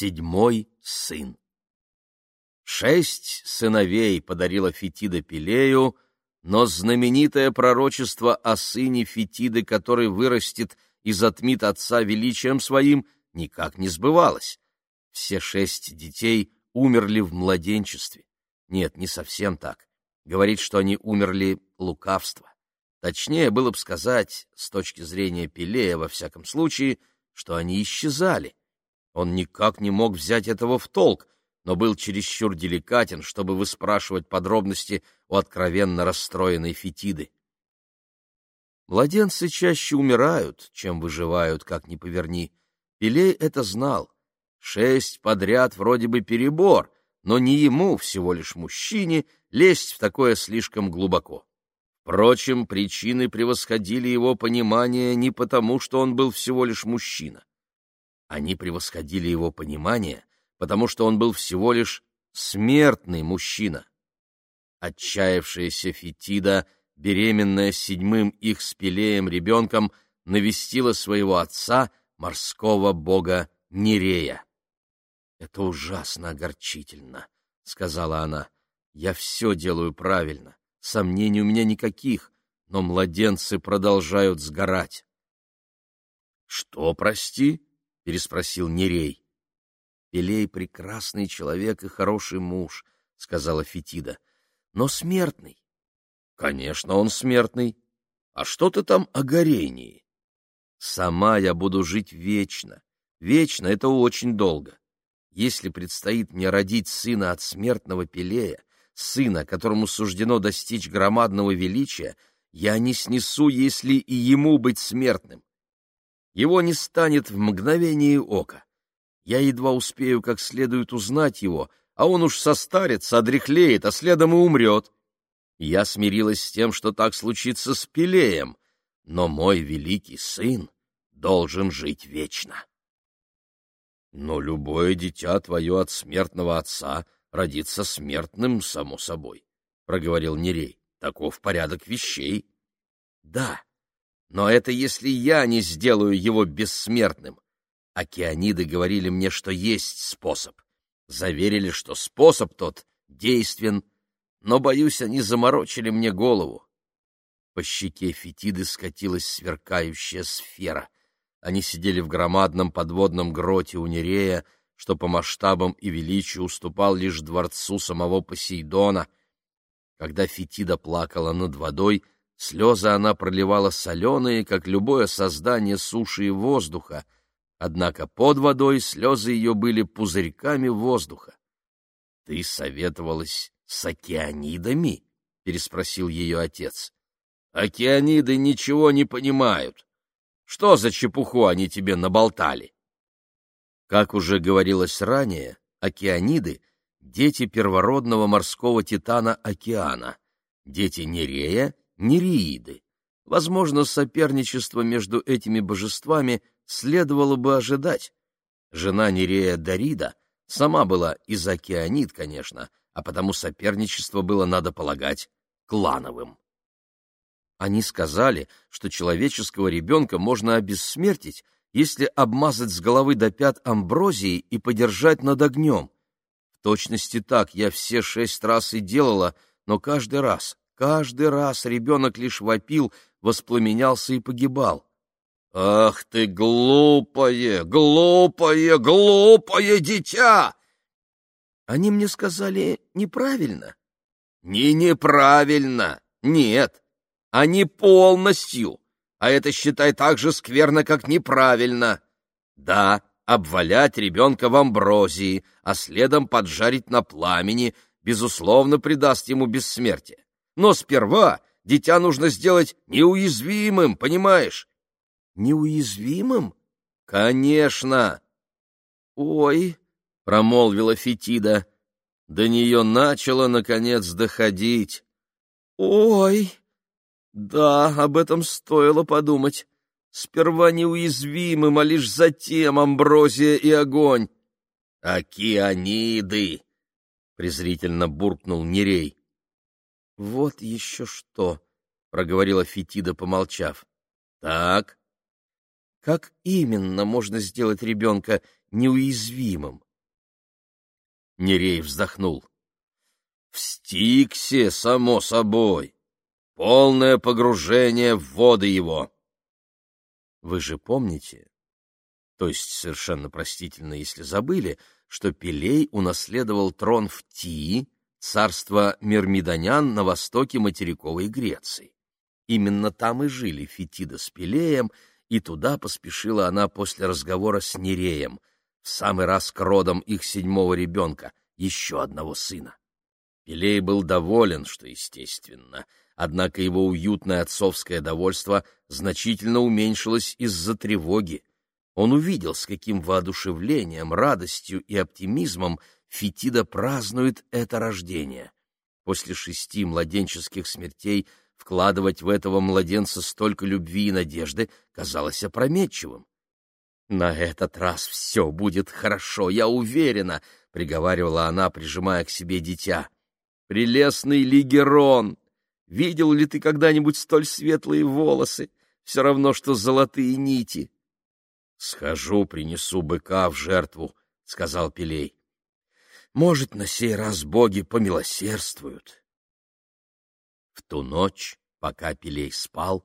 Седьмой сын. Шесть сыновей подарила Фетида Пелею, но знаменитое пророчество о сыне Фетиды, который вырастет и затмит отца величием своим, никак не сбывалось. Все шесть детей умерли в младенчестве. Нет, не совсем так. Говорит, что они умерли лукавство. Точнее было бы сказать, с точки зрения Пелея, во всяком случае, что они исчезали. Он никак не мог взять этого в толк, но был чересчур деликатен, чтобы выспрашивать подробности у откровенно расстроенной Фетиды. Младенцы чаще умирают, чем выживают, как ни поверни. Пелей это знал. Шесть подряд вроде бы перебор, но не ему, всего лишь мужчине, лезть в такое слишком глубоко. Впрочем, причины превосходили его понимание не потому, что он был всего лишь мужчина. Они превосходили его понимание, потому что он был всего лишь смертный мужчина. Отчаявшаяся Фетида, беременная седьмым их с Пелеем ребенком, навестила своего отца, морского бога Нерея. «Это ужасно огорчительно», — сказала она. «Я все делаю правильно, сомнений у меня никаких, но младенцы продолжают сгорать». «Что, прости?» — переспросил Нерей. «Пелей — прекрасный человек и хороший муж», — сказала Фетида, — «но смертный». «Конечно, он смертный. А что ты там о горении?» «Сама я буду жить вечно. Вечно — это очень долго. Если предстоит мне родить сына от смертного Пелея, сына, которому суждено достичь громадного величия, я не снесу, если и ему быть смертным. Его не станет в мгновение ока. Я едва успею как следует узнать его, а он уж состарится, одряхлеет, а следом и умрет. Я смирилась с тем, что так случится с Пелеем, но мой великий сын должен жить вечно. Но любое дитя твое от смертного отца родится смертным, само собой, — проговорил Нерей. Таков порядок вещей. Да, но это если я не сделаю его бессмертным. Океаниды говорили мне, что есть способ. Заверили, что способ тот действен, но, боюсь, они заморочили мне голову. По щеке Фетиды скатилась сверкающая сфера. Они сидели в громадном подводном гроте у Нерея, что по масштабам и величию уступал лишь дворцу самого Посейдона. Когда Фетида плакала над водой, Слезы она проливала соленые, как любое создание суши и воздуха, однако под водой слезы ее были пузырьками воздуха. — Ты советовалась с океанидами? — переспросил ее отец. — Океаниды ничего не понимают. Что за чепуху они тебе наболтали? Как уже говорилось ранее, океаниды — дети первородного морского титана океана, дети Нерея нереиды. Возможно, соперничество между этими божествами следовало бы ожидать. Жена Нерея Дарида сама была из океанит, конечно, а потому соперничество было, надо полагать, клановым. Они сказали, что человеческого ребенка можно обессмертить, если обмазать с головы до пят амброзией и подержать над огнем. В точности так я все шесть раз и делала, но каждый раз Каждый раз ребенок лишь вопил, воспламенялся и погибал. «Ах ты, глупое, глупое, глупое дитя!» Они мне сказали неправильно. «Не неправильно, нет, не полностью, а это считай так же скверно, как неправильно. Да, обвалять ребенка в амброзии, а следом поджарить на пламени, безусловно, придаст ему бессмертие. Но сперва дитя нужно сделать неуязвимым, понимаешь? Неуязвимым? Конечно. Ой, промолвила Фетида. До нее начало, наконец, доходить. Ой, да, об этом стоило подумать. Сперва неуязвимым, а лишь затем амброзия и огонь. «Океаниды!» — презрительно буркнул Нерей. Вот еще что, проговорила Фетида, помолчав. Так. Как именно можно сделать ребенка неуязвимым? Нерей вздохнул. В Стиксе, само собой. Полное погружение в воды его. Вы же помните, то есть совершенно простительно, если забыли, что Пелей унаследовал трон в Тии, царство мирмидонян на востоке материковой Греции. Именно там и жили Фетида с Пелеем, и туда поспешила она после разговора с Нереем, в самый раз к родам их седьмого ребенка, еще одного сына. Пелей был доволен, что естественно, однако его уютное отцовское довольство значительно уменьшилось из-за тревоги. Он увидел, с каким воодушевлением, радостью и оптимизмом Фетида празднует это рождение. После шести младенческих смертей вкладывать в этого младенца столько любви и надежды казалось опрометчивым. «На этот раз все будет хорошо, я уверена», — приговаривала она, прижимая к себе дитя. «Прелестный Лигерон! Видел ли ты когда-нибудь столь светлые волосы? Все равно, что золотые нити». «Схожу, принесу быка в жертву», — сказал Пелей. «Может, на сей раз боги помилосердствуют». В ту ночь, пока Пелей спал,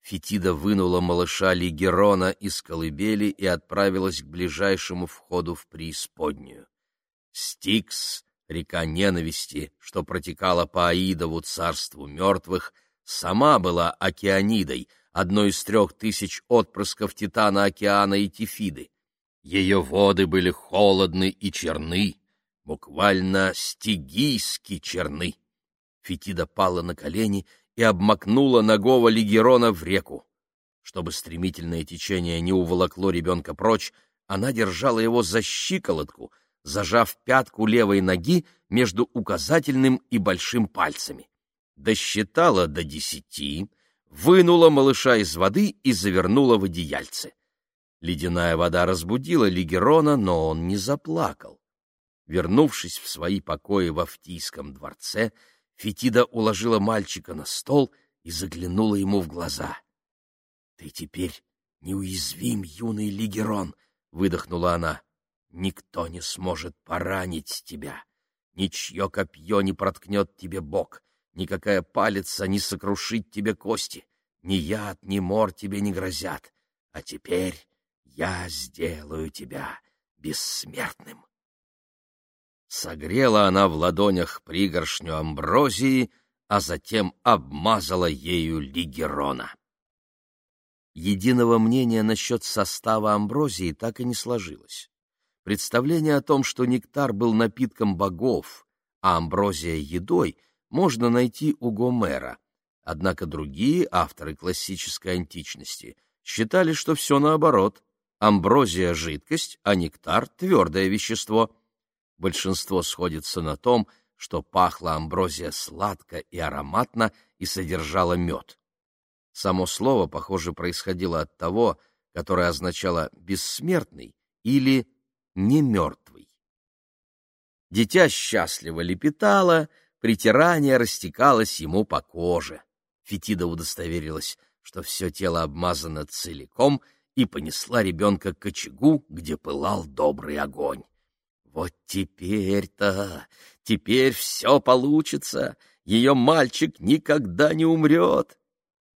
Фетида вынула малыша Лигерона из колыбели и отправилась к ближайшему входу в преисподнюю. Стикс, река ненависти, что протекала по Аидову царству мертвых, сама была океанидой — одной из трех тысяч отпрысков Титана океана и Тифиды. Ее воды были холодны и черны, буквально стигийски черны. Фетида пала на колени и обмакнула ногого Лигерона в реку. Чтобы стремительное течение не уволокло ребенка прочь, она держала его за щиколотку, зажав пятку левой ноги между указательным и большим пальцами. Досчитала до десяти, вынула малыша из воды и завернула в одеяльце. Ледяная вода разбудила Лигерона, но он не заплакал. Вернувшись в свои покои в Автийском дворце, Фетида уложила мальчика на стол и заглянула ему в глаза. — Ты теперь неуязвим, юный Лигерон, — выдохнула она. — Никто не сможет поранить тебя. Ничье копье не проткнет тебе бок никакая палица не сокрушит тебе кости, ни яд, ни мор тебе не грозят. А теперь я сделаю тебя бессмертным. Согрела она в ладонях пригоршню амброзии, а затем обмазала ею Лигерона. Единого мнения насчет состава амброзии так и не сложилось. Представление о том, что нектар был напитком богов, а амброзия — едой — можно найти у Гомера, однако другие авторы классической античности считали, что все наоборот. Амброзия — жидкость, а нектар — твердое вещество. Большинство сходится на том, что пахла амброзия сладко и ароматно и содержала мед. Само слово, похоже, происходило от того, которое означало «бессмертный» или «немертвый». Дитя счастливо лепетало — Притирание растекалось ему по коже. Фетида удостоверилась, что все тело обмазано целиком, и понесла ребенка к очагу, где пылал добрый огонь. Вот теперь-то, теперь все получится, ее мальчик никогда не умрет.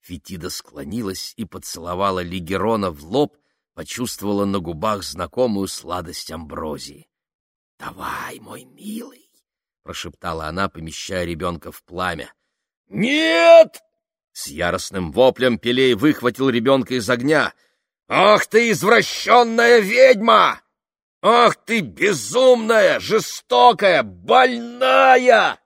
Фетида склонилась и поцеловала Лигерона в лоб, почувствовала на губах знакомую сладость амброзии. — Давай, мой милый, — прошептала она, помещая ребенка в пламя. «Нет!» С яростным воплем Пелей выхватил ребенка из огня. «Ах ты, извращенная ведьма! Ах ты, безумная, жестокая, больная!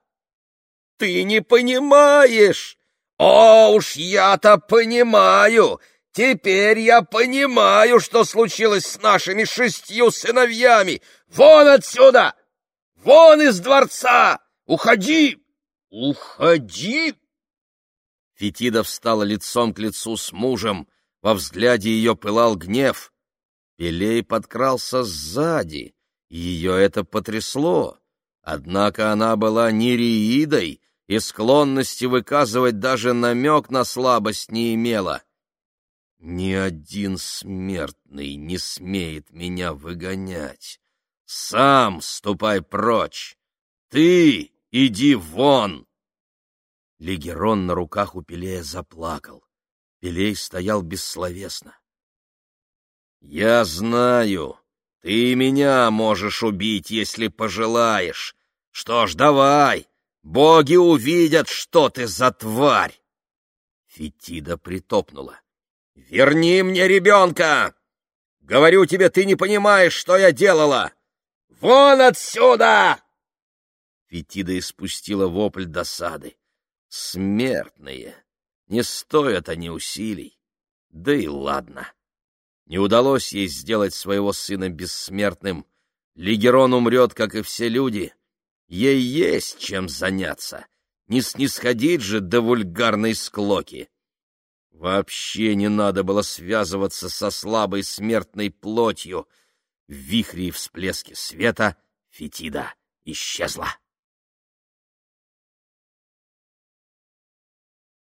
Ты не понимаешь! О, уж я-то понимаю! Теперь я понимаю, что случилось с нашими шестью сыновьями! Вон отсюда!» Вон из дворца! Уходи! Уходи!» Фетида встала лицом к лицу с мужем. Во взгляде ее пылал гнев. Пелей подкрался сзади, ее это потрясло. Однако она была нереидой и склонности выказывать даже намек на слабость не имела. «Ни один смертный не смеет меня выгонять», Сам ступай прочь! Ты иди вон!» Легерон на руках у Пелея заплакал. Пелей стоял бессловесно. «Я знаю, ты меня можешь убить, если пожелаешь. Что ж, давай, боги увидят, что ты за тварь!» Фетида притопнула. «Верни мне ребенка! Говорю тебе, ты не понимаешь, что я делала! Вон отсюда!» Фетида испустила вопль досады. «Смертные! Не стоят они усилий! Да и ладно!» Не удалось ей сделать своего сына бессмертным. Лигерон умрет, как и все люди. Ей есть чем заняться. Не снисходить же до вульгарной склоки. Вообще не надо было связываться со слабой смертной плотью. В вихре и всплеске света Фетида исчезла.